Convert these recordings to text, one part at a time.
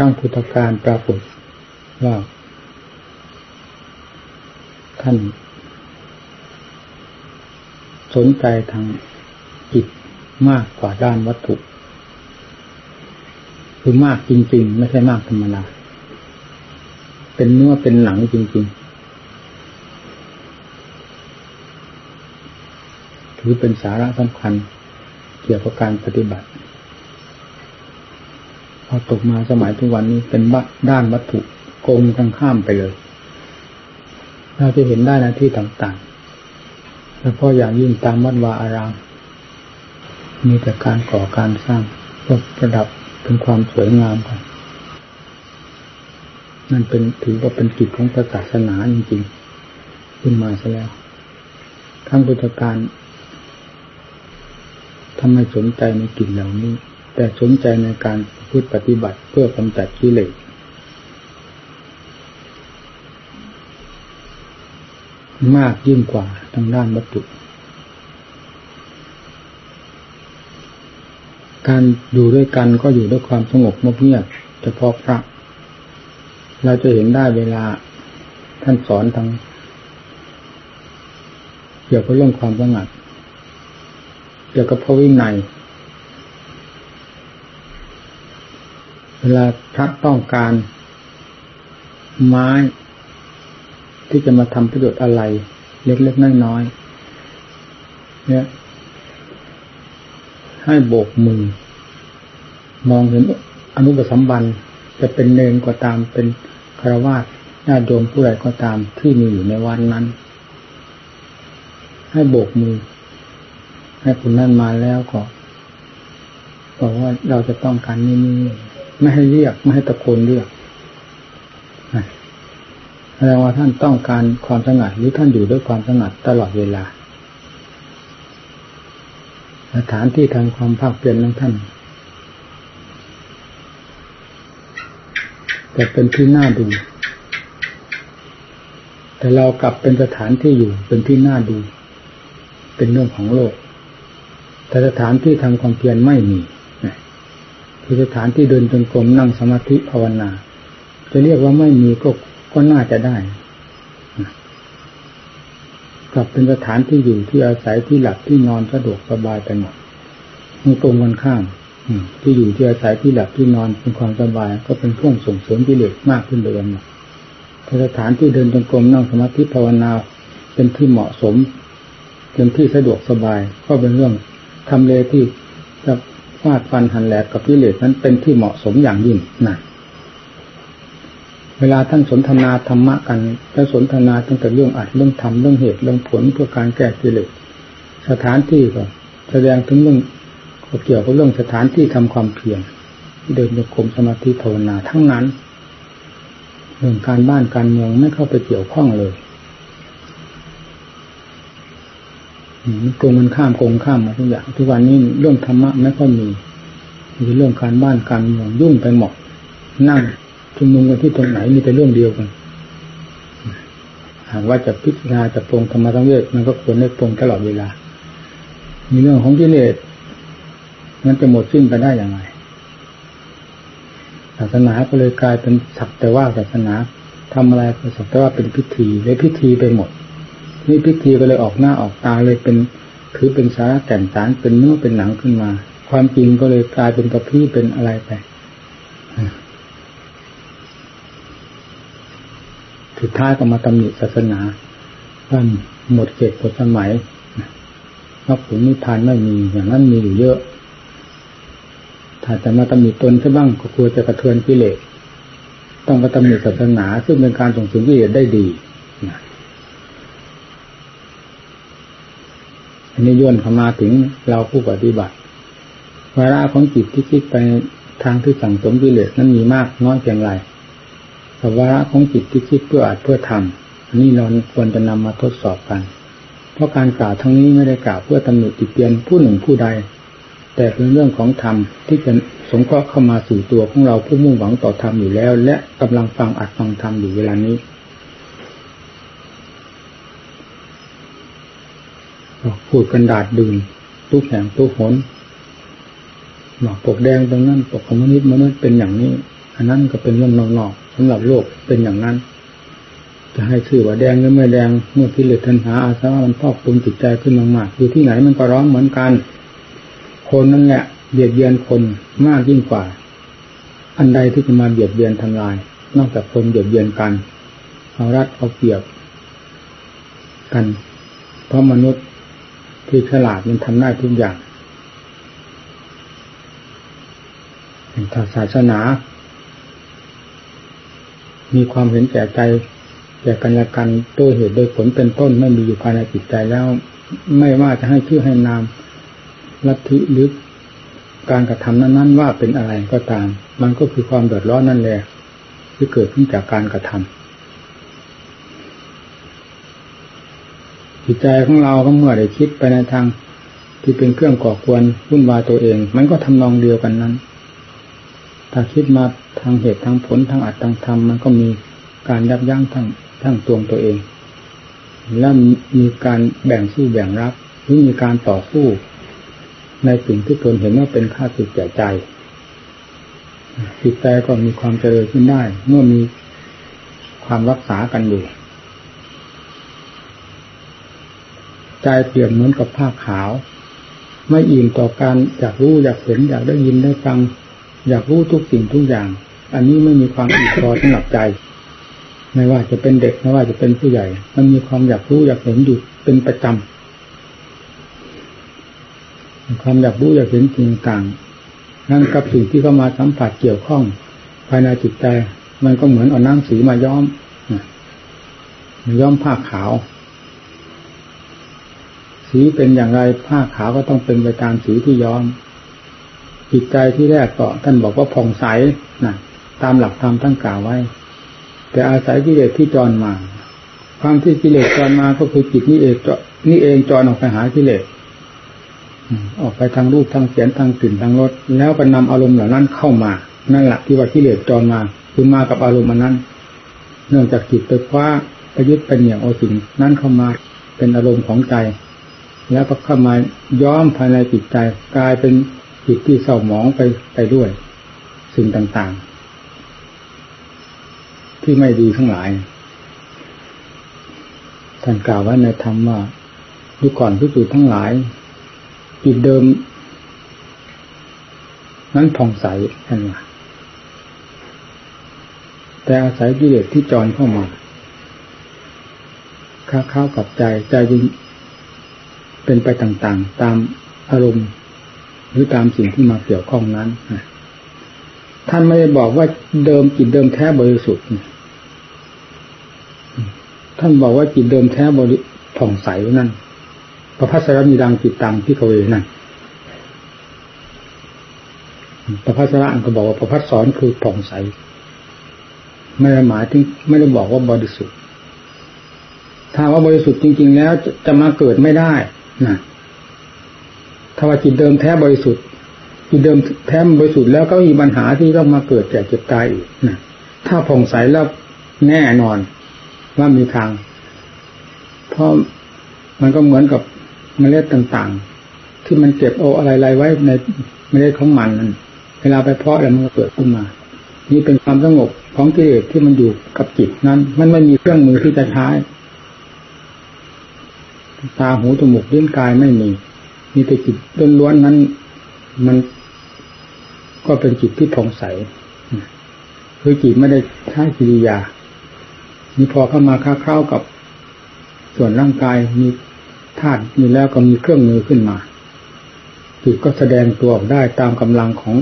ครั้งพุทธการปรากฏว่าท่าน สนใจทางจิตมากกว่าด้านวัตถุ คือมากจริง ๆ ไม่ใช่มากธรรมดาเป็นเนื้อเป็นหนังจริง ๆ ถือเป็นสาระสำคัญเกี่ยวกับการปฏิบัติ พอตกมาสมัยทุกวันนี้เป็นด้านวัตถุโกงกันข้ามไปเลย เราจะเห็นได้นะที่ต่างๆแล้วพออย่างยิ่งตามวัดวาอาราม มีแต่การก่อการสร้างเพื่อประดับเป็นความสวยงามกันนั่นเป็นถือว่าเป็นกิจของศาสนาจริงๆ ขึ้นมาซะแล้วทั้งพุทธการทำไมสนใจในกิจเหล่านี้ แต่สนใจในการ พูดปฏิบัติเพื่อกำจัดกิเลสมากยิ่งกว่าทางด้านวัตถุ การอยู่ด้วยกันก็อยู่ด้วยความสงบเงียบเฉพาะพระ เราจะเห็นได้เวลาท่านสอนทางเกี่ยวกับเรื่องความสงัด เกี่ยวกับพระวินัย เวลาพระต้องการไม้ ที่จะมาทำประโยชน์อะไร เล็กๆน้อยๆเนี่ย ให้โบกมือ มองเห็นอนุปสัมบันจะเป็นเนรก็ตามเป็นคารวะญาติโยมผู้ใดก็ตามที่มีอยู่ในวันนั้น ให้โบกมือ ให้คุณนั่นมาแล้วก็บอกว่าเราจะต้องการนี่นี่ ไม่ให้เรียกไม่ให้ตะโกนเรียกแสดงว่าท่านต้องการความสงัดหรือท่านอยู่ด้วยความสงัดตลอดเวลา สถานที่ทางความภาคเปลี่ยนของท่านแต่เป็นที่น่าดู แต่เรากลับเป็นสถานที่อยู่เป็นที่น่าดู เป็นเรื่องของโลก แต่สถานที่ทำความเพียรไม่มี คือสถานที่เดินจงกรมนั่งสมาธิภาวนา จะเรียกว่าไม่มีก็ก็น่าจะได้กลับเป็นสถานที่อยู่ที่อาศัยที่หลับที่นอนสะดวกสบายไปหมดมตรงกันข้ามที่อยู่ที่อาศัยที่หลับที่นอนเป็นความสบาย ก็เป็นพ่วงส่งเสริมกิเลสมากขึ้นเดือนสถานที่เดินจงกรมนั่งสมาธิภาวนาเป็นที่เหมาะสมเป็นที่สะดวกสบาย ก็เป็นเรื่องทำเลที่จะ ฟาดฟันหันแหลกกับกิเลสนั้นเป็นที่เหมาะสมอย่างยิ่งนะเวลาท่านสนทนาธรรมะกันจะสนทนาตั้งแต่เรื่องอัดเรื่องทำเรื่องเหตุเรื่องผลเพื่อการแก้กิเลสสถานที่ก็แสดงถึงเรื่องเกี่ยวกับเรื่องสถานที่ทำความเพียรเดินโยกมสมาธิภาวนาทั้งนั้นเรื่องการบ้านการเมืองไม่เข้าไปเกี่ยวข้องเลย มันโกงมันข้ามโกงข้ามมาทุกอย่างทุกวันนี้เรื่องธรรมะไม่ค่อยมีมีเรื่องการบ้านการเมืองยุ่งไปหมดนั่งชุมนุมกันที่ตรงไหนมีแต่เรื่องเดียวกันหากว่าจะพิจารณาจะปรงธรรมะทั้งเวทมันก็ควรได้ปรงตลอดเวลา มีเรื่องของกิเลสมันจะหมดสิ้นไปได้อย่างไรศาสนาก็เลยกลายเป็นสักแต่ว่าศาสนาทำอะไรก็สักแต่ว่าเป็นพิธีเลยพิธีไปหมด นี่พิธีก็เลยออกหน้าออกตาเลยเป็นถือเป็นสาระแก่นสารเป็นเนื้อเป็นหนังขึ้นมา ความจริงก็เลยกลายเป็นกระพี้เป็นอะไรไปสุดท้ายก็มาตำหนิศาสนาว่าหมดเขตหมดสมัยมรรคผลนิพพานไม่มีอย่างนั้นมีอยู่เยอะ ถ้าจะมาตำหนิตนซะบ้างก็กลัวจะกระเทือนกิเลสต้องมาตำหนิศาสนา ซึ่งเป็นการส่งเสริมกิเลสได้ดีอั นนี้ย่นเข้ามาถึงเราผู้ปฏิบัติวาระของจิตที่คิดไปทางที่สั่งสมกิเลสนั้นมีมากน้อยเพียงไรแต่วาระของจิตที่คิดเพื่ออาจเพื่อทำอันนี้เราควรจะนำมาทดสอบกัน เพราะการกล่าวทั้งนี้ไม่ได้กล่าวเพื่อตำหนิติเตียนผู้หนึ่งผู้ใด แต่เป็นเรื่องของธรรมที่จะสงเคราะห์เข้ามาสู่ตัวของเราผู้มุ่งหวังต่อธรรมอยู่แล้ว และกำลังฟังอัดฟังธรรมอยู่เวลานี้ พูดกันดาดดื่นทุกแห่งทุกหนหมอกปกแดงตรงนั้นปกคอมมิวนิสต์มนุษย์เป็นอย่างนี้ อันนั้นก็เป็นเรื่องนอกๆสำหรับโลกเป็นอย่างนั้น จะให้ชื่อว่าแดงหรือไม่แดงเมื่อกิเลสทันหาอาสวะมันพอกปุงจิตใจขึ้นมากๆอยู่ที่ไหนมันก็ร้องเหมือนกัน คนนั่นแหละเบียดเบียนคนมากยิ่งกว่า อันใดที่จะมาเบียดเบียนทำลาย นอกจากคนเบียดเบียนกันเอารัดเอาเปรียบกัน เพราะมนุษย์ ที่ฉลาดมันทำได้ทุกอย่างถ้าศาสนา มีความเห็นแก่ใจแก่กันและกันตัวเหตุโดยผลเป็นต้นไม่มีอยู่ภายในจิตใจแล้ว ไม่ว่าจะให้ชื่อให้นามลัทธิหรือการกระทำนั้นๆ ว่าเป็นอะไรก็ตาม มันก็คือความเดือดร้อนนั่นแหละที่เกิดขึ้นจากการกระทำ จิตใจของเราก็เมื่อได้คิดไปในทางที่เป็นเครื่องก่อควรวุ่นวายตัวเอง มันก็ทำนองเดียวกันนั้น ถ้าคิดมาทางเหตุทางผลทางอัตทางธรรมมันก็มีการยับยั้งทั้งทั้งตวงตัวเอง และมีการแบ่งสู้แบ่งรับหรือมีการต่อสู้ ในสิ่งที่ตนเห็นว่าเป็นค่าสุดแก่ใจจิตใจก็มีความเจริญขึ้นได้ เมื่อมีความรักษากันอยู่ ใจเปลี่ยนเหมือนกับผ้าขาว ไม่อิ่มต่อการอยากรู้อยากเห็นอยากได้ยินได้ฟัง อยากรู้ทุกสิ่งทุกอย่าง อันนี้ไม่มีความอิ่มพอสำหรับใจไม่ว่าจะเป็นเด็กไม่ว่าจะเป็นผู้ใหญ่ มันมีความอยากรู้อยากเห็นอยู่เป็นประจำความอยากรู้อยากเห็นสิ่งต่างนั่นกับสิ่งที่เข้ามาสัมผัสเกี่ยวข้อง ภายในจิตใจ มันก็เหมือนเอาน้ำสีมาย้อมมาย้อมผ้าขาว สีเป็นอย่างไรผ้าขาวก็ต้องเป็นไปตามสีที่ย้อม จิตใจที่แรกก็ท่านบอกว่าผ่องใสนะตามหลักธรรมท่านกล่าวไว้ แต่อาศัยกิเลสที่จรมา ความที่กิเลสจรมาก็คือจิตนี่เองนี่เองจรออกไปหากิเลสออกไปทางรูปทางเสียงทางกลิ่นทางรสแล้วก็นำอารมณ์เหล่านั้นเข้ามา นั่นแหละที่ว่ากิเลสจรมาคือมากับอารมณ์นั้น เนื่องจากจิตไปคว้าประยุทธ์ไปเหนี่ยวเอาสิ่งนั้นเข้ามาเป็นอารมณ์ของใจ แล้วก็เข้ามาย้อมภายในจิตใจกลายเป็นจิตที่เศร้าหมองไปไปด้วย สิ่งต่างๆ ที่ไม่ดีทั้งหลาย ท่านกล่าวไว้ในธรรมว่าดูก่อนพิจูทั้งหลาย จิตเดิม นั้นผ่องใสท่านว่าแต่อาศัยกิเลสที่จรเข้ามาค้าเข้ากับใจใจจึง เป็นไปต่างๆ ตามอารมณ์ หรือตามสิ่งที่มาเกี่ยวข้องนั้นท่านไม่ได้บอกว่าเดิมจิตเดิมแท้บริสุทธิ์ท่านบอกว่าจิตเดิมแท้บริผ่องใสนั่นพระพัสรมีดังจิตตังที่เขาเองนั่นพระพัสระอันก็บอกว่าพระพัสสอนคือผ่องใส ไม่ได้หมายถึงไม่ได้บอกว่าบริสุทธิ์ ถ้าว่าบริสุทธิ์จริง ๆ แล้วจะมาเกิดไม่ได้ นะถ้าว่าจิตเดิมแท้บริสุทธิ์จิตเดิมแท้บริสุทธิ์แล้วก็มีปัญหาที่ต้องมาเกิดแก่เจ็บตายอีกนะถ้าผ่องใสแล้วแน่นอน ว่ามีทาง เพราะมันก็เหมือนกับเมล็ดต่างๆ ที่มันเก็บเอาอะไรๆไว้ในเมล็ดของมันนั้นเวลาไปเพาะแล้วมันก็เกิดขึ้นมา นี่เป็นความสงบของกิเลสที่มันอยู่กับจิตนั้น มันไม่มีเครื่องมือที่จะใช้ ตาหูจมูกเลิ้นกายไม่มีมีแต่จิตล้วนๆนั้น มันก็เป็นจิตที่ผ่องใสคือจิตไม่ได้ใช้กิริยามีพอเข้ามาค้าเข้ากับส่วนร่างกายมีธาตุมีแล้วก็มีเครื่องมือขึ้นมาจิตก็แสดงตัวออกได้ตามกำลังของ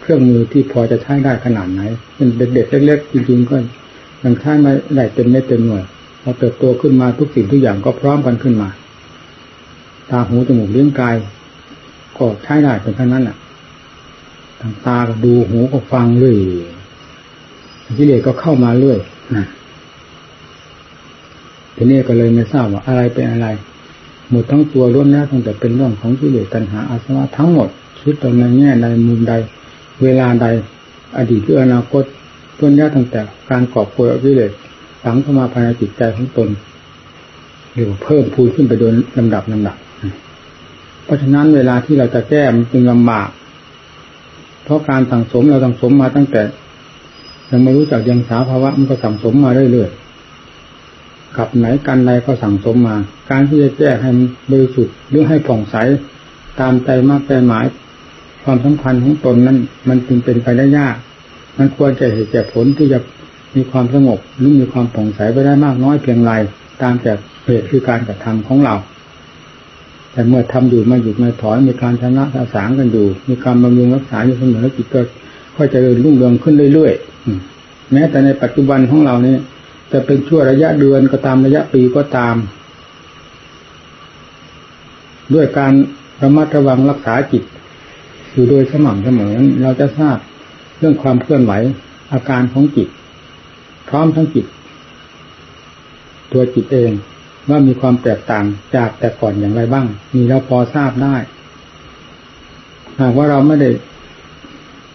เครื่องมือที่พอจะใช้ได้ขนาดไหนเป็นเด็กๆเล็กๆจริงๆก็ยังใช้ไม่ได้เต็มเม็ดเต็มหน่วย พอเติบโตขึ้นมาทุกสิ่งทุกอย่างก็พร้อมกันขึ้นมา ตาหูจมูกเลี้ยงกาย ก็ใช้ได้เป็นเท่นั้นแหละทางตาก็ดูหูก็ฟังเรื่อยกิเลสก็เข้ามาเรื่อยนะทีนี้ก็เลยไม่ทราบว่าอะไรเป็นอะไร หมดทั้งตัวล้วนแล้วตั้งแต่เป็นเรื่องของกิเลสตัณหาอาสวะทั้งหมดคิดตรงในแง่ใดมุมใด เวลาใด อดีตหรืออนาคตล้วนแล้วตั้งแต่การกอบโกยกิเลส ฝังเข้ามาภายในจิตใจของตนหรือเพิ่มพูนขึ้นไปโดยลำดับลำดับ เพราะฉะนั้นเวลาที่เราจะแก้มันจึงลำบาก เพราะการสั่งสมเราสั่งสมมาตั้งแต่ ยังไม่รู้จักยังสาภาวะมันก็สั่งสมมาเรื่อยๆกับไหนกันใดก็สั่งสมมา การที่จะแก้ให้บริสุทธิ์หรือให้ผ่องใสตามใจมากใจหมาย ความสำคัญของตนนั้น มันจึงเป็นไปได้ยาก มันควรจะเหตุแก่ผลที่จะ มีความสงบหรือมีความผ่องใสไปได้มากน้อยเพียงไรตามแต่เหตุคือการกระทำของเรา แต่เมื่อทำอยู่มาหยุดมาถอยมีการชนะสะสางกันอยู่ มีการบำรุงรักษาอยู่เสมอจิตก็ค่อยจะเริญรุ่งเรืองขึ้นเรื่อยๆแม้แต่ในปัจจุบันของเราเนี่ยจะเป็นช่วงระยะเดือนก็ตามระยะปีก็ตาม ด้วยการระมัดระวังรักษาจิต อยู่โดยสม่ำเสมอเราจะทราบเรื่องความเคลื่อนไหวอาการของจิต พร้อมทั้งจิต ตัวจิตเองว่ามีความแตกต่างจากแต่ก่อนอย่างไรบ้าง มีเราพอทราบได้ หากว่าเราไม่ได้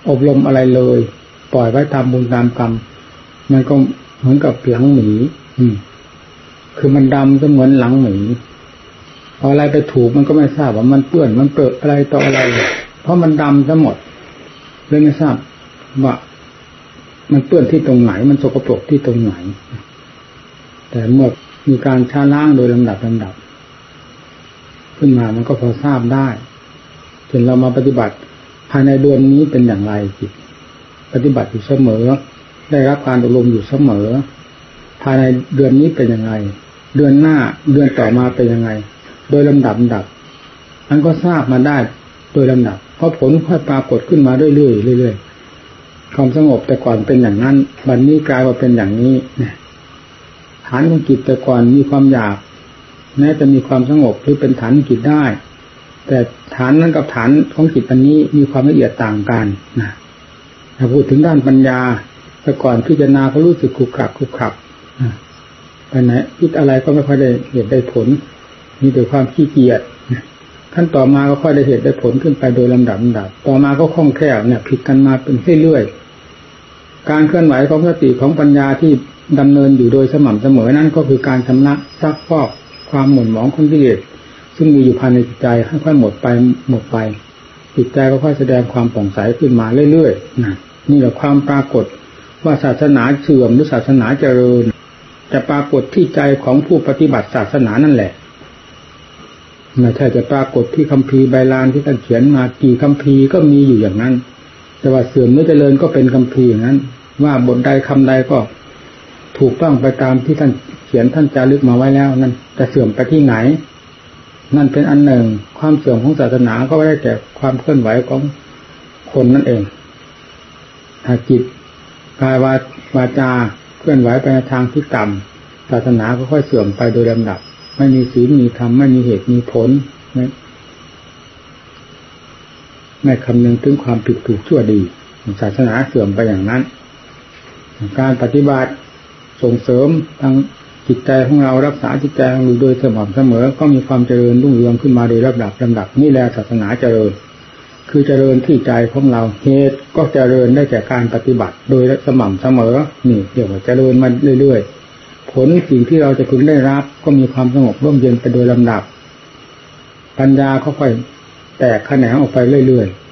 อบรมอะไรเลย ปล่อยไว้ตามบุญตามกรรมมันก็เหมือนกับหลังหมีอืม คือมันดำก็เหมือนหลังหมีเอาอะไรไปถูกมันก็ไม่ทราบว่ามันเปื้อนมันเปิดอะไรต่ออะไร เพราะมันดำซะหมดเลยไม่ทราบว่า มันเปื้อนที่ตรงไหน มันสกปรกที่ตรงไหน แต่เมื่อมีการช้าล้างโดยลำดับลำดับ ขึ้นมามันก็พอทราบได้จนเรามาปฏิบัติ ภายในเดือนนี้เป็นอย่างไรจิตปฏิบัติอยู่เสมอ ได้รับการอบรมอยู่เสมอ ภายในเดือนนี้เป็นยังไง เดือนหน้าเดือนต่อมาเป็นยังไง โดยลำดับลำดับมันก็ทราบมาได้โดยลำดับ เพราะผลค่อยปรากฏขึ้นมาเรื่อยๆเรื่อยๆ ความสงบแต่ก่อนเป็นอย่างนั้นบัดนนี้กลายมาเป็นอย่างนี้ฐานของจิตแต่ก่อนมีความอยากแม้จะมีความสงบหรือเป็นฐานจิตได้ แต่ฐานนั้นกับฐานของจิตอันนี้มีความละเอียดต่างกันนะถ้าพูดถึงด้านปัญญา แต่ก่อนพิจารณาก็รู้สึกขุกขักขุกขักไปไหนคิดอะไรก็ไม่ค่อยได้เหตุได้ผล มีแต่ความขี้เกียจขั้นต่อมาก็ค่อยได้เหตุได้ผลขึ้นไปโดยลำดับลำดับ ต่อมาก็คล่องแคล่วเนี่ยผิดกันมาเป็นเรื่อยๆ การเคลื่อนไหวของสติของปัญญาที่ดำเนินอยู่โดยสม่ำเสมอนั่นก็คือการชำระซักฟอกความหม่นหมองของกิเลสซึ่งมีอยู่ภายในจิตใจค่อยๆหมดไปหมดไป จิตใจก็ค่อยแสดงความผ่องใสขึ้นมาเรื่อยๆนะนี่แหละความปรากฏว่าศาสนาเสื่อมหรือศาสนาเจริญ จะปรากฏที่ใจของผู้ปฏิบัติศาสนานั่นแหละไม่ใช่จะปรากฏที่คัมภีร์ใบลานที่ท่านเขียนมากี่คัมภีร์ก็มีอยู่อย่างนั้น แต่ว่าเสื่อมหรือเจริญก็เป็นคัมภีร์อย่างนั้น ว่าบทใดคำใดก็ถูกต้องไปตามที่ท่านเขียนท่านจารึกมาไว้แล้ว นั่นจะเสื่อมไปที่ไหน นั่นเป็นอันหนึ่ง ความเสื่อมของศาสนาก็ไม่ได้แต่ความเคลื่อนไหวของคนนั่นเองหากจิตกายวาวาจาเคลื่อนไหวไปในทางที่ต่ำศาสนาก็ค่อยเสื่อมไปโดยลำดับ ไม่มีศีลมีธรรมไม่มีเหตุมีผลไม่ไม่คำนึงถึงความผิดถูกชั่วดี ศาสนาเสื่อมไปอย่างนั้น การปฏิบัติส่งเสริมทางจิตใจของเรารักษาจิตใจของเราโดยสม่ำเสมอ ก็มีความเจริญรุ่งเรืองขึ้นมาโดยลำดับลำดับนี่แหละศาสนาเจริญ คือเจริญที่ใจของเราเหตุก็เจริญได้จากการปฏิบัติ โดยสม่ำเสมอนี่เดี๋ยวเจริญมาเรื่อยๆ ผลสิ่งที่เราจะพึงได้รับ ก็มีความสงบร่มเย็นไปโดยลำดับ ปัญญาค่อยแตกแขนงออกไปเรื่อยๆ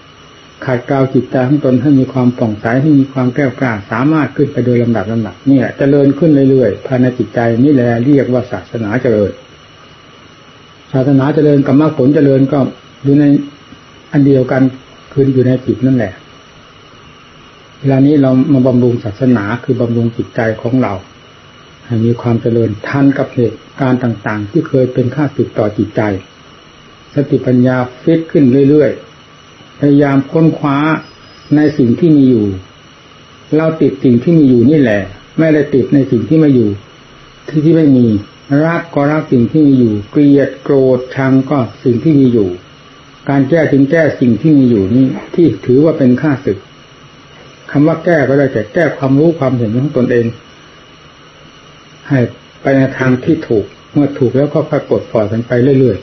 ขาดกาวจิตใจของตนให้มีความป่องใสให้มีความแก้วกล้าสามารถขึ้นไปโดยลำดับลำดับเนี่ยจเจริญขึ้นเรื่อยๆภายในจิตใจนี่แหละเรียกว่าศาสนาเจริญ ศาสนาเจริญกับมรรคผลเจริญก็อยู่ในอันเดียวกันคืออยู่ในจิตนั่นแหละเวลานี้เรามาบำรุงศาสนาคือบำรุงจิตใจของเราให้มีความเจริญทันกับเหตุการณ์ต่าง ๆ ที่เคยเป็นข้าศึกต่อจิตใจ สติปัญญาฟิตขึ้นเรื่อยๆ พยายามค้นคว้าในสิ่งที่มีอยู่ เราติดสิ่งที่มีอยู่นี่แหละ ไม่ได้ติดในสิ่งที่ไม่อยู่ ที่ที่ไม่มี รักก็รักสิ่งที่มีอยู่ เกลียดโกรธชังก็สิ่งที่มีอยู่ การแก้ถึงแก้สิ่งที่มีอยู่นี่ที่ถือว่าเป็นค่าศึกคำว่าแก้ก็ได้แต่แก้ความรู้ความเห็นของตนเอง ให้ไปในทางที่ถูก เมื่อถูกแล้วก็ค่อยปลดปล่อยกันไปเรื่อย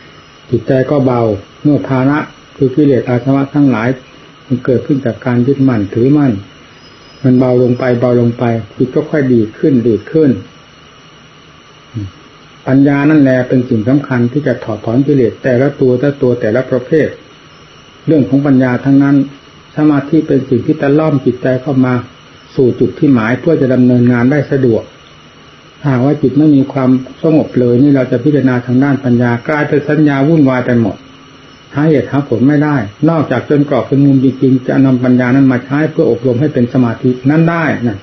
ๆจิตใจก็เบาเมื่อภาระ คือกิเลสอาสวะทั้งหลาย มันเกิดขึ้นจากการยึดมั่นถือมั่น มันเบาลงไปเบาลงไปจิตก็ค่อยดีขึ้นดีขึ้น ปัญญานั่นแหละเป็นสิ่งสำคัญที่จะถอดถอนกิเลสแต่ละตัวแต่ตัวแต่ละประเภท เรื่องของปัญญาทั้งนั้นสมาธิเป็นสิ่งที่ตะล่อมจิตใจเข้ามาสู่จุดที่หมายเพื่อจะดำเนินงานได้สะดวกหากว่าจิตไม่มีความสงบเลยนี่เราจะพิจารณาทางด้านปัญญากลายเป็นสัญญาวุ่นวายไปหมด หาเหตุหาผลไม่ได้ นอกจากจนกรอบเป็นมุมจริงๆจะนำปัญญานั้นมาใช้เพื่ออบรมให้เป็นสมาธินั้นได้นะ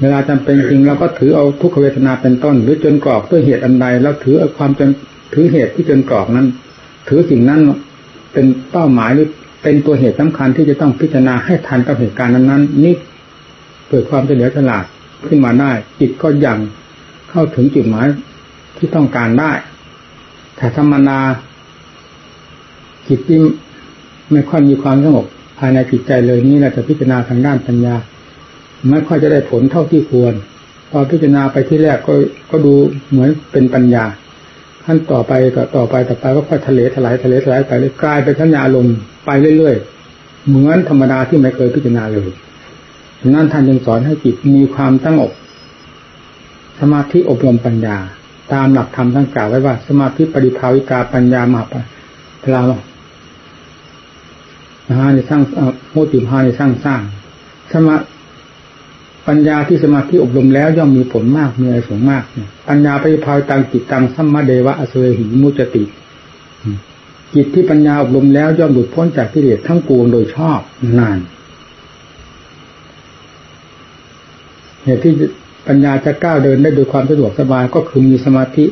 เวลาจำเป็นจริงเราก็ถือเอาทุกขเวทนาเป็นต้น หรือจนกรอบด้วยเหตุอันใดแล้วถือเอาความจนถือเหตุที่จนกรอบนั้น ถือสิ่งนั้นเป็นเป้าหมายหรือเป็นตัวเหตุสำคัญที่จะต้องพิจารณาให้ทันกับเหตุการณ์นั้นๆนี่เกิดความเฉลียวฉลาดขึ้นมาได้ จิตก็ยังเข้าถึงจุดหมายที่ต้องการได้แต่ธรรมนา จิตที่ไม่ค่อยมีความสงบภายในจิตใจเลยนี้เราจะพิจารณาทางด้านปัญญา ไม่ค่อยจะได้ผลเท่าที่ควร พอพิจารณาไปที่แรกก็ก็ดูเหมือนเป็นปัญญาขั้นต่อไปต่อต่อไปต่อไปก็ค่อยทะเลถลายทะเลถลายไปเลยกลายเป็นสัญญาลมไปเรื่อยๆเหมือนธรรมดาที่ไม่เคยพิจารณาเลยนั่นท่านยังสอนให้จิตมีความตั้งอกสมาธิอบรมปัญญา ตามหลักธรรมทั้งกล่าวไว้ว่า สมาธิปริภาวิกาปัญญามาปะพลาม หาในสร้างโมติภาในสร้างสร้าง สมาปัญญาที่สมาธิอบรมแล้วย่อมมีผลมากมีอะไรสูงมากปัญญาไปพายตังจิตตังสัมมาเดวะอสเวหิมุจติจิตที่ปัญญาอบรมแล้วย่อมหลุดพ้นจากกิเลสทั้งปวงโดยชอบนานเหตุที่ปัญญาจะก้าวเดินได้โดยความสะดวกสบายก็คือมีสมาธิ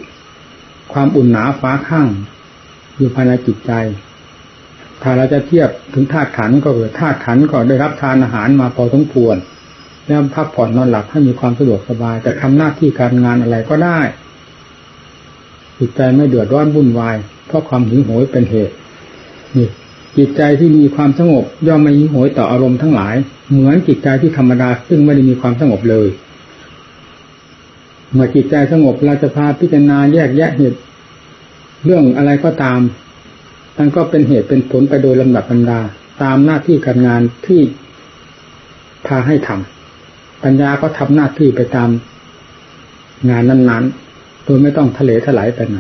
ความอุ่นหนาฟ้าข้างอยู่ภายในจิตใจ ถ้าเราจะเทียบถึงธาตุขันก็คือธาตุขันก็ได้รับทานอาหารมาพอสมควรแล้วพักผ่อนนอนหลับให้มีความสะดวกสบาย แต่ทำหน้าที่การงานอะไรก็ได้จิตใจไม่เดือดร้อนวุ่นวาย เพราะความหิวโหยเป็นเหตุนี่จิตใจที่มีความสงบ ย่อมไม่หิวโหยต่ออารมณ์ทั้งหลาย เหมือนจิตใจที่ธรรมดาซึ่งไม่ได้มีความสงบเลย เมื่อจิตใจสงบเราจะพาพิจารณาแยกแยะเหตุเรื่องอะไรก็ตาม มันก็เป็นเหตุเป็นผลไปโดยลำดับลำดาตามหน้าที่การงานที่พาให้ทำปัญญาก็ทำหน้าที่ไปตามงานนั้นๆ โดยไม่ต้องทะเลถลายไปไหน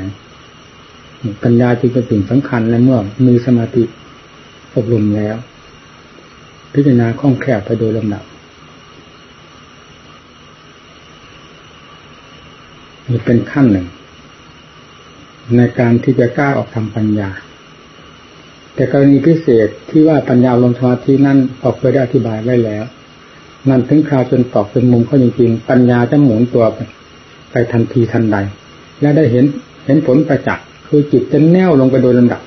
ปัญญาจึงเป็นสิ่งสำคัญในเมื่อมีสมาธิอบรมแล้ว พิจารณาคล่องแคล่วไปโดยลำดับนี่เป็นขั้นหนึ่ง ในการที่จะกล้าออกทำปัญญา แต่กรณีพิเศษที่ว่าปัญญาลงสมาธินั่นออกเคยได้อธิบายไว้แล้ว นั่นถึงคราวจนตอกเป็นมุมเข้าจริงๆปัญญาจะหมุนตัวไปทันทีทันใด และได้เห็นเห็นผลประจักษ์คือจิตจะแน่วลงไปโดยลำดับ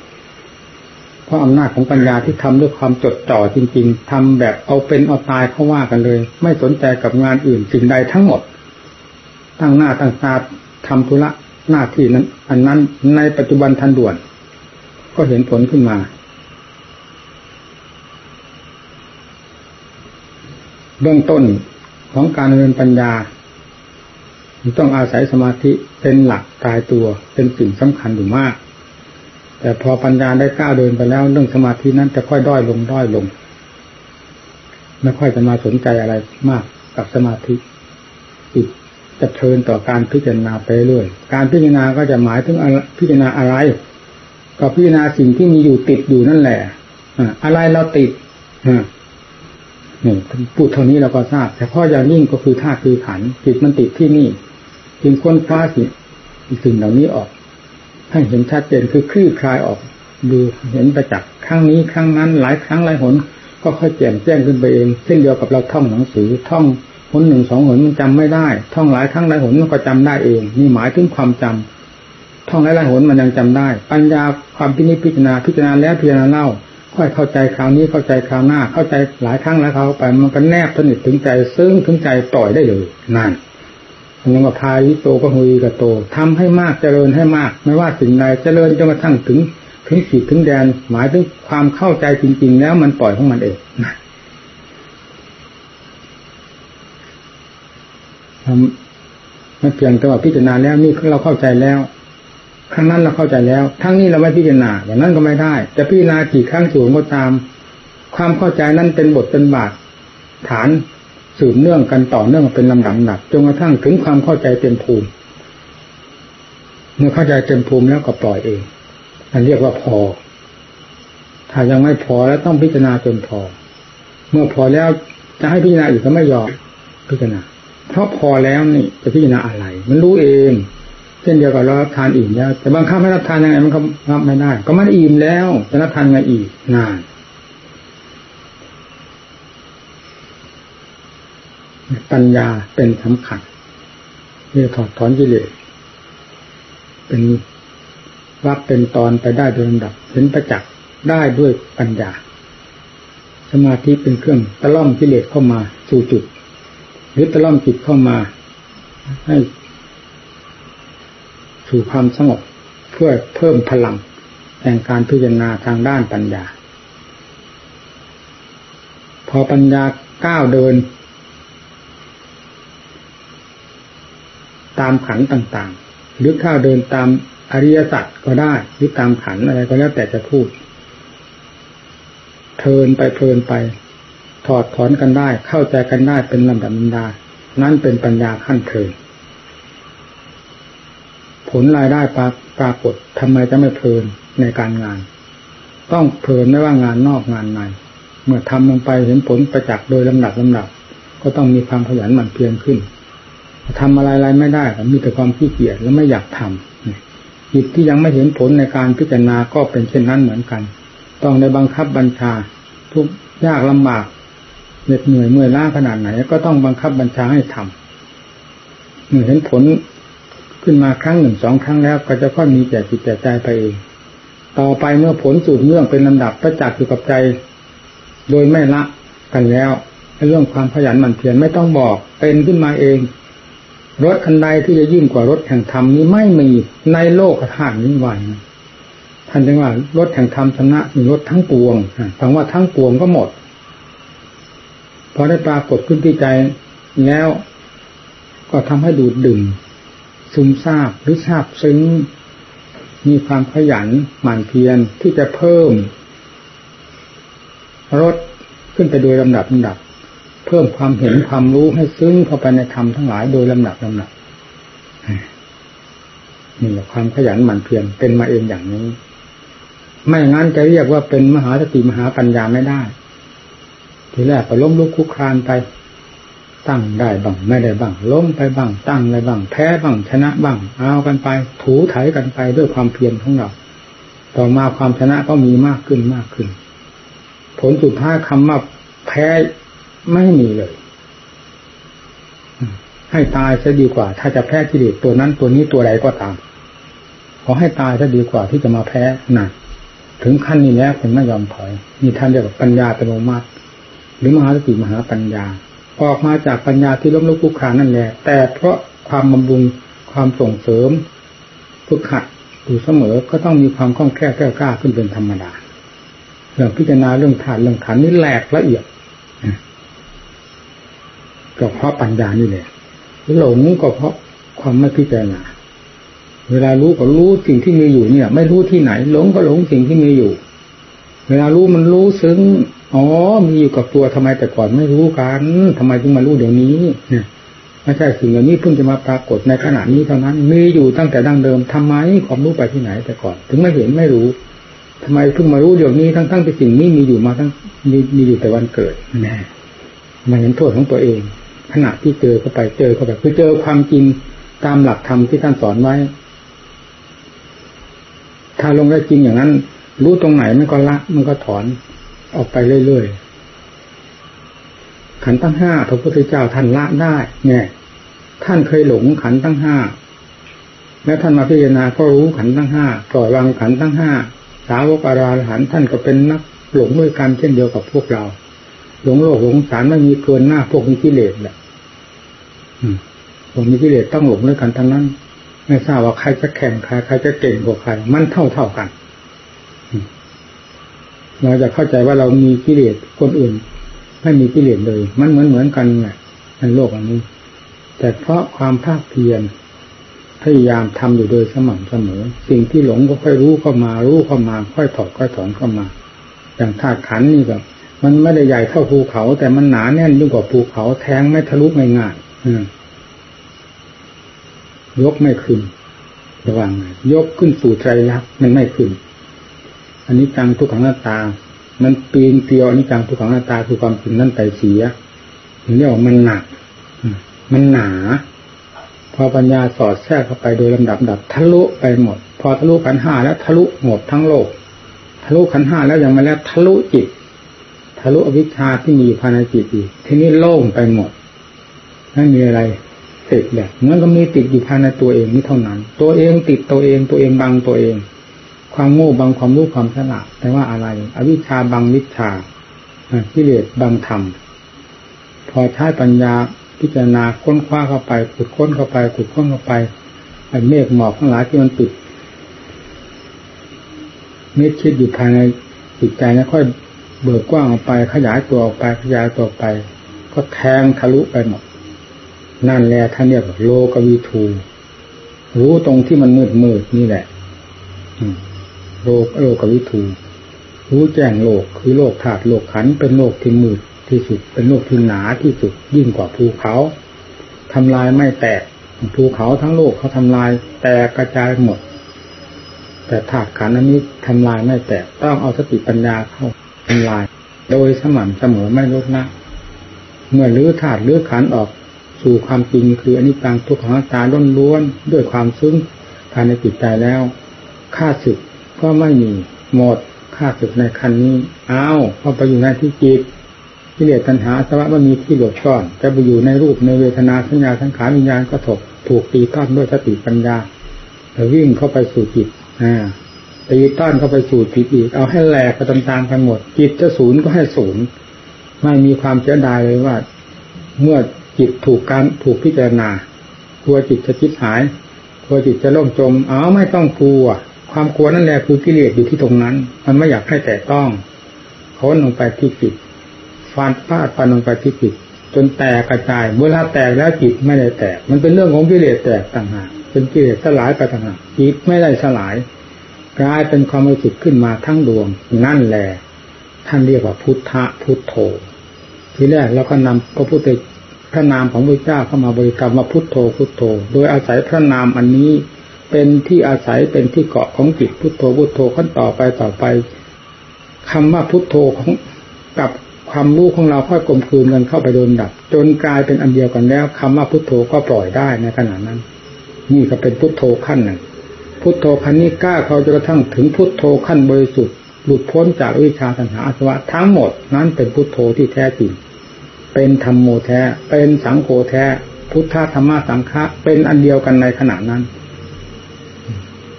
เพราะอำนาจของปัญญาที่ทำด้วยความจดจ่อจริง ๆทำแบบเอาเป็นเอาตายเขาว่ากันเลย ไม่สนใจกับงานอื่นสิ่งใดทั้งหมด ตั้งหน้าตั้งตาทำธุระหน้าที่นั้น อันนั้นในปัจจุบันทันด่วน ก็เห็นผลขึ้นมา เบื้องต้นของการเรียนปัญญาต้องอาศัยสมาธิเป็นหลักตายตัวเป็นสิ่งสำคัญอยู่มาก แต่พอปัญญาได้ก้าวเดินไปแล้วเรื่องสมาธินั้นจะค่อยด้อยลงด้อยลงไม่ค่อยจะมาสนใจอะไรมากกับสมาธิจิตจะเทินต่อการพิจารณาไปเรื่อยการพิจารณาก็จะหมายถึงพิจารณาอะไร ก็พิจารณาสิ่งที่มีอยู่ติดอยู่นั่นแหละอะไรเราติด นี่พูดเท่านี้เราก็ทราบแต่พ่ออย่างยิ่งก็คือธาตุคือขันจิตมันติดที่นี่ จึงค้นคว้าสิ่งสิ่งเหล่านี้ออก ให้เห็นชัดเจนคือคลี่คลายออก ดูเห็นประจักษ์ครั้งนี้ครั้งนั้น หลายครั้งหลายหน ก็ค่อยแจ่มแจ้งขึ้นไปเองเช่นเดียวกับเราท่องหนังสือท่องหนหนึ่งสองหนมันจำไม่ได้ ท่องหลายครั้งหลายหนมันก็จำได้เองนี่หมายถึงความจำท่องหลายหลายหนมันยังจำได้ ปัญญาความพินิจพิจารณาพิจารณาแล้วพิจารณาเล่า ค่อยเข้าใจคราวนี้เข้าใจคราวหน้า เข้าใจหลายครั้งแล้วเขาไปมันก็แนบสนิทถึงใจซึ่งถึงใจต่อยได้เลยนั่นยังว่าพายิโตก็หุยกับโตทำให้มากเจริญให้มาก ไม่ว่าสิ่งใดเจริญจนกระทั่งถึงถึงขีดถึงแดน หมายถึงความเข้าใจจริง ๆ แล้วมันปล่อยของมันเองนะมันเพียงแต่ว่าพิจารณาแล้วนี่เราเข้าใจแล้ว ครั้งนั้นเราเข้าใจแล้ว ทั้งนี้เราไม่พิจารณาอย่างนั้นก็ไม่ได้ จะพิจารณากี่ครั้งสูงก็ตาม ความเข้าใจนั้นเป็นบทเป็นบาทฐานสืบเนื่องกันต่อเนื่องเป็นลำดับหนักจนกระทั่งถึงความเข้าใจเต็มภูมิ เมื่อเข้าใจเต็มภูมิแล้วก็ปล่อยเองอันเรียกว่าพอ ถ้ายังไม่พอแล้วต้องพิจารณาจนพอ เมื่อพอแล้วจะให้พิจารณาอีกก็ไม่ยอมพิจารณาเพราะพอแล้วนี่จะพิจารณาอะไร มันรู้เอง เช่นเดียวกับเรารับทานอิ่มแล้ว แต่บางครั้งไม่รับทานยังไงมันก็รับไม่ได้ ก็มันอิ่มแล้วจะรับทานไงอีกนานปัญญาเป็นสำคัญเพื่อถอดถอนกิเลสเป็นวักเป็นตอนไปได้โดยลำดับ เห็นประจักษ์ได้ด้วยปัญญา สมาธิเป็นเครื่องตะล่อมกิเลสเข้ามาสู่จุด หรือตะล่อมจิตเข้ามา ให้ สู่ความสงบเพื่อเพิ่มพลังแห่งการพิจารณาทางด้านปัญญา พอปัญญาก้าวเดิน ตามขันต่างๆ หรือข้าวเดินตามอริยสัจก็ได้หรือตามขันอะไรก็แล้วแต่จะพูดเพลินไปเพลินไป ถอดถอนกันได้เข้าใจกันได้เป็นลำดับลำดา นั่นเป็นปัญญาขั้นเทิน ผลรายได้ปราปรากฏทำไมจะไม่เพลินในการงาน ต้องเพลินไม่ว่างานนอกงานในเมื่อทำลงไปเห็นผลประจักษ์โดยลำดับลำดับ ก็ต้องมีความขยันหมั่นเพียรขึ้นทำอะไรอะไรไม่ได้มีแต่ความขี้เกียจและไม่อยากทำจิตที่ยังไม่เห็นผลในการพิจารณาก็เป็นเช่นนั้นเหมือนกัน ต้องในบังคับบัญชา ทุกยากลำบากเหน็ดเหนื่อยเมื่อยล้าขนาดไหน ก็ต้องบังคับบัญชาให้ทำเมื่อเห็นผล ขึ้นมาครั้งหนึ่งสองครั้งแล้ว ก็จะค่อยมีแก่จิตแก่ใจไปเอง ต่อไปเมื่อผลสูตรเนื่องเป็นลำดับประจักษ์อยู่กับใจ โดยไม่ละกันแล้วเรื่องความขยันหมั่นเพียรไม่ต้องบอกเป็นขึ้นมาเอง รถคันใดที่จะยิ่งกว่ารถแห่งธรรมนี้ไม่มีในโลกธาตุนี้วันท่านจึงว่ารถแห่งธรรมชนะมีรถทั้งปวงฟังว่าทั้งปวงก็หมดพอได้ปรากฏขึ้นที่ใจแล้ว ก็ทำให้ดูดดื่ม ซึมซาบหรือซาบซึ้ง มีความขยันหมั่นเพียรที่จะเพิ่มรถขึ้นไปโดยลำดับลำดับ เพิ่มความเห็นความรู้ให้ซึ้งเข้าไปในธรรมทั้งหลายโดยลำดับลำดับนี่แหละความขยันหมั่นเพียรเป็นมาเองอย่างนี้ ไม่งั้นจะเรียกว่าเป็นมหาสติมหาปัญญาไม่ได้ ทีแรกก็ล้มลุกคุกคลานไป ตั้งได้บ้างไม่ได้บ้างล้มไปบ้างตั้งได้บ้างแพ้บ้างชนะบ้างเอากันไป ถูไถกันไปด้วยความเพียรของเรา ต่อมาความชนะก็มีมากขึ้นมากขึ้น ผลสุดท้ายคำว่าแพ้ไม่มีเลย ให้ตายซะดีกว่า ถ้าจะแพ้กิเลสตัวนั้นตัวนี้ตัวใดก็ตามขอให้ตายซะดีกว่าที่จะมาแพ้นะถึงขั้นนี้แล้วเป็นไม่ยอมถอยมีท่านเรียกว่าปัญญาเป็นโอมัติหรือมหาสติมหาปัญญา ออกมาจากปัญญาที่ล้มลุกคุกคานนั่นแหละแต่เพราะความบำรุงความส่งเสริมฝึกขัดอยู่เสมอก็ต้องมีความคล่องแคล่วแก้วกล้าขึ้นเป็นธรรมดาเรื่องพิจารณาเรื่องฐานเรื่องขันนี่แหลกละเอียดก็เพราะปัญญานี่แหละหลงก็เพราะความไม่พิจารณาเวลารู้ก็รู้สิ่งที่มีอยู่เนี่ย ไม่รู้ที่ไหน หลงก็หลงสิ่งที่มีอยู่ เวลารู้มันรู้ซึ้ง อ๋อ มีอยู่กับตัวทำไมแต่ก่อนไม่รู้กันทำไมจึงมารู้เดี๋ยวนี้เนี่ยไม่ใช่สิ่งเหล่านี้เพิ่งจะมาปรากฏในขณะนี้เท่านั้น มีอยู่ตั้งแต่ดั้งเดิมทำไมความรู้ไปที่ไหนแต่ก่อน ถึงไม่เห็นไม่รู้ทำไมเพิ่งมารู้เดี๋ยวนี้ทั้งทั้งที่สิ่งนี้มีอยู่มาทั้งมีมีอยู่แต่วันเกิดแน่มาเห็นโทษของตัวเอง ขณะที่เจอเข้าไปเจอเข้าไปคือเจอความจริงตามหลักธรรมที่ท่านสอนไว้ ถ้าลงได้จริงอย่างนั้น รู้ตรงไหนมันก็ละ มันก็ถอนออกไปเรื่อยๆขันตั้งห้าพระพุทธเจ้าท่านละได้เนี่ยท่านเคยหลงขันตั้งห้าแล้วท่านมาพิจารณาก็รู้ขันตั้งห้าปล่อยวางขันตั้งห้าสาวกอาราหันท่านก็เป็นนักหลงด้วยกันเช่นเดียวกับพวกเรา หลงโลกหลงสารไม่มีเกินหน้าพวกมีกิเลสแหละพวกมีกิเลสต้องหลงด้วยกันทั้งนั้น ไม่ทราบว่าใครจะแข่งใครใครจะเก่งกว่าใคร มันเท่าเท่ากัน เราจะเข้าใจว่าเรามีกิเลสคนอื่นไม่มีกิเลสเลย มันเหมือนเหมือนกันไงในโลกอันนี้ แต่เพราะความภาคเพียรพยายามทำอยู่โดยสม่ำเสมอ สิ่งที่หลงก็ค่อยรู้เข้ามารู้เข้ามา ค่อยถอดค่อยถอนเข้ามา อย่างธาตุขันนี่แบบมันไม่ได้ใหญ่เท่าภูเขา แต่มันหนาแน่นยิ่งกว่าภูเขาแทงไม่ทะลุไม่ง่ายยกไม่ขึ้นระวังยกขึ้นสู่ใจรักมันไม่ขึ้น อันนี้จังทุกขังหน้าตา มันปีนเตียวอันนี้จังทุกขังหน้าตาคือความจริงนั่นไตเสียเรียกว่ามันหนัก มันหนา พอปัญญาสอดแทรกเข้าไปโดยลำดับดับทะลุไปหมด พอทะลุขันห้าแล้วทะลุหมดทั้งโลก ทะลุขันห้าแล้วยังม่แล้วทะลุจิต ทะลุอวิชชาที่มีอยู่ภายในจิตอีก ทีนี้โล่งไปหมดไม่มีอะไรติดแบบมันก็มีติดอยู่ภายในตัวเองนี่เท่านั้น ตัวเองติดตัวเองตัวเองบังตัวเอง ความโง่บังความรู้ความฉลาดแต่ว่าอะไร อวิชชาบังวิชากิเลสบังธรรม พอใช้ปัญญาพิจารณาค้นคว้าเข้าไปขุดค้นเข้าไปขุดค้นเข้าไปไอ้เมฆหมอกทั้งหลายที่มันติดเม็ดคิดอยู่ภายในจิตใจนะค่อยเบิกกว้างออกไป ขยายตัวออกไปขยายตัวไป ก็แทงทะลุไปหมดนั่นแหละท่านเรียกโลกวิทู รู้ตรงที่มันมืดมืดนี่แหละ โลกโลกวิทูรู้แจ้งโลกคือโลกธาตุโลกขันเป็นโลกที่มืดที่สุดเป็นโลกที่หนาที่สุดยิ่งกว่าภูเขาทำลายไม่แตกภูเขาทั้งโลกเขาทำลายแตกกระจายหมด แต่ธาตุขันอันนี้ทำลายไม่แตกต้องเอาสติปัญญาเข้าทำลาย โดยสม่ำเสมอไม่ลดละเมื่อลื้อธาตุลื้อขันออกสู่ความจริงคืออนิจจังทุกขังตาล้นล้วนด้วยความซึ้งภายในจิตใจแล้วค่าศึก ก็ไม่มีหมดค่าศึกในคันนี้อ้าวพอไปอยู่ในที่จิตที่เลอตัณหาสวะมันมีที่หลบซ่อน จะไปอยู่ในรูปในเวทนาสัญญาสังขารวิญญาณก็ถกถูกตีต้อนด้วยสติปัญญาแล้ววิ่งเข้าไปสู่จิตอ่าตีต้อนเข้าไปสู่จิตอีก เอาให้แหลกไปตามๆกันหมด จิตจะศูนย์ก็ให้ศูนย์ไม่มีความเสียดายเลยว่า เมื่อจิตถูกการถูกพิจารณากลัวจิตจะจิตหายกลัวจิตจะล่มจมอ๋อไม่ต้องกลัว ความกลัวนั่นแหละคือกิเลสอยู่ที่ตรงนั้น มันไม่อยากให้แต่ต้องค้นลงไปที่จิตฟันฟาดฟันลงไปที่จิตจนแตกกระจาย เวลาแตกแล้วจิตไม่ได้แตก มันเป็นเรื่องของกิเลสแตกต่างหากเป็นกิเลสสลายไปต่างหากจิตไม่ได้สลาย กลายเป็นความรู้สึกขึ้นมาทั้งดวง นั่นแหละท่านเรียกว่าพุทธะพุทโธ ทีแรกเราก็นำพระพุทธพระนามของพระเจ้าเข้ามาบริกรรมว่าพุทโธพุทโธ โดยอาศัยพระนามอันนี้ เป็นที่อาศัยเป็นที่เกาะของจิตพุทโธพุทโธขั้นต่อไปต่อไปคำว่าพุทโธของกับความรู้ของเราค่อยกลมกลืนกันเข้าไปโดนดับ จนกลายเป็นอันเดียวกันแล้วคำว่าพุทโธก็ปล่อยได้ในขณะนั้น นี่ก็เป็นพุทโธขั้นหนึ่งพุทโธขั้นนี้กล้าเขาจะกระทั่งถึงพุทโธขั้นบริสุทธิ์หลุดพ้นจากวิชาตัณหาอาสวะทั้งหมดนั้นเป็นพุทโธที่แท้จริง เป็นธรรมโมแท้ เป็นสังโฆแท้ พุทธธรรมสังฆะเป็นอันเดียวกันในขณะนั้น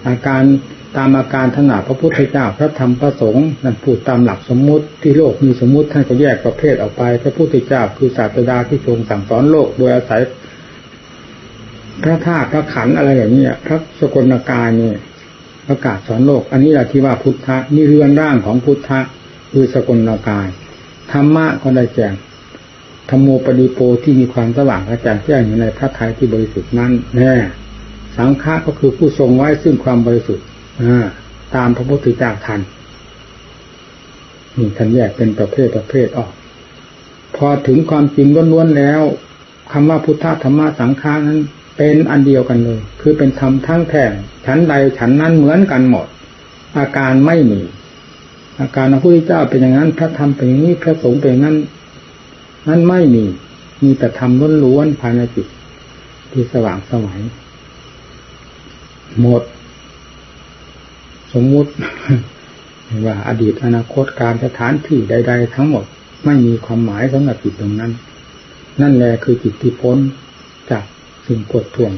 อาการตามอาการถนาพระพุทธเจ้าพระธรรมพระสงฆ์นั่นพูดตามหลักสมมุติที่โลกมีสมมุติท่านก็แยกประเภทออกไป พระพุทธเจ้าคือศาสดาที่ทรงสั่งสอนโลก โดยอาศัย พระธาตุพระขันอะไรอย่างนี้พระสกลกายนี่ประกาศสอนโลก อันนี้แหละที่ว่าพุทธะนี่เรือนร่างของพุทธะคือสกลกายธรรมะก็ได้แจ้งธรรมโมปฏิโปที่มีความสว่างกระจ่างแจ้งอยู่ในพระทัยที่บริสุทธิ์นั้นแน่ สังฆะก็คือผู้ทรงไว้ซึ่งความบริสุทธิ์ตามพระพุทธเจ้าทันนี่ท่านแยกเป็นประเภทประเภทออก พอถึงความจริงล้วนๆแล้วคำว่าพุทธธรรมะสังฆานั้น เป็นอันเดียวกันเลย คือเป็นธรรมทั้งแท่งฉันใดฉันนั้นเหมือนกันหมด อาการไม่มี อาการพระพุทธเจ้าเป็นอย่างนั้น พระธรรมเป็นอย่างนี้พระสงฆ์เป็นอย่างนั้น นั้นไม่มี มีแต่ธรรมล้วนๆภายในจิตที่สว่างสวัย หมด สมมุติว่าอดีตอนาคตการสถานที่ใด ๆ ทั้งหมดไม่มีความหมายสำหรับจิตตรงนั้น นั่นแหละคือจิตที่พ้นจากสิ่งกดท่วง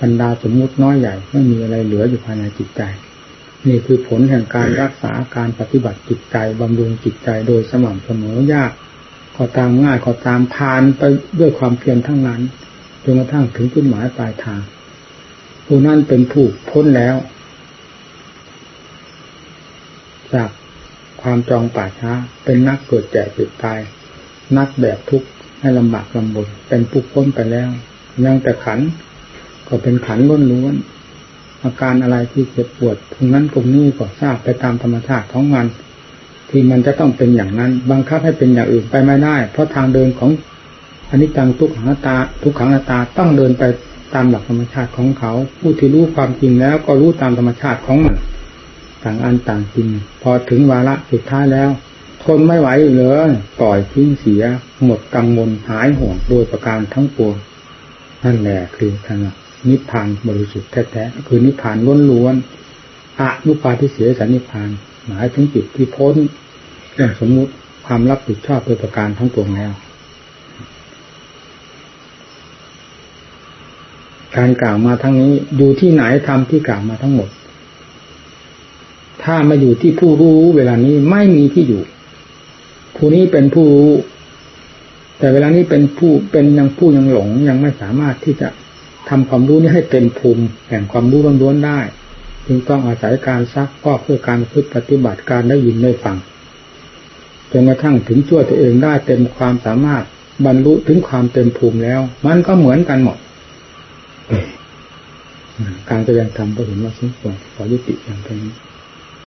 บรรดาสมมุติน้อยใหญ่ไม่มีอะไรเหลืออยู่ภายในจิตใจ นี่คือผลแห่งการรักษาการปฏิบัติจิตใจบำรุงจิตใจโดยสม่ำเสมอยากก็ตามง่ายก็ตามผ่านไปด้วยความเพียรทั้งนั้นจนกระทั่งถึงจุดหมายปลายทาง ผู้นั้นเป็นผู้พ้นแล้ว จากความจองป่าช้า เป็นนักเกิดแก่เจ็บตาย นักแบบทุกข์ให้ลำบากลำบนเป็นผู้พ้นไปแล้ว ยังแต่ขัน ก็เป็นขันล้นล้วนอาการอะไรที่เจ็บปวดตรงนั้นตรงนี้ก็ทราบไปตามธรรมชาติของมัน ที่มันจะต้องเป็นอย่างนั้น บังคับให้เป็นอย่างอื่นไปไม่ได้ เพราะทางเดินของอนิจจังทุกขังตา ทุกขังตาต้องเดินไป ตามหลักธรรมชาติของเขา ผู้ที่รู้ความจริงแล้วก็รู้ตามธรรมชาติของมัน ต่างอันต่างจริง พอถึงวาระสุดท้ายแล้ว ทนไม่ไหวเลยปล่อยทิ้งเสีย หมดกังวลหายห่วงโดยประการทั้งปวงนั่นแหละคือทางนิพพานบริสุทธิ์แท้ๆคือนิพพานล้วนๆอะนุปาทิเสียสันนิพพาน หมายถึงจิตที่พ้นเรื่องสมมุติความรับผิดชอบโดยประการทั้งปวงแล้ว การกล่าวมาทั้งนี้ อยู่ที่ไหนทำที่กล่าวมาทั้งหมด ถ้ามาอยู่ที่ผู้รู้เวลานี้ไม่มีที่อยู่ ผู้นี้เป็นผู้รู้ แต่เวลานี้เป็นผู้เป็นยังผู้ยังหลงยังไม่สามารถที่จะทำความรู้นี้ให้เต็มภูมิแห่งความรู้ล้วนๆได้ จึงต้องอาศัยการซักก็เพื่อการพึ่ปฏิบัติการได้ยินได้ฟังจนกระทั่งถึงช่วตัวเองได้เต็มความสามารถบรรลุถึงความเต็มภูมิแล้ว มันก็เหมือนกันหมด การแสดงธรรมก็เห็นว่าสมควรขอยุติอย่างนี้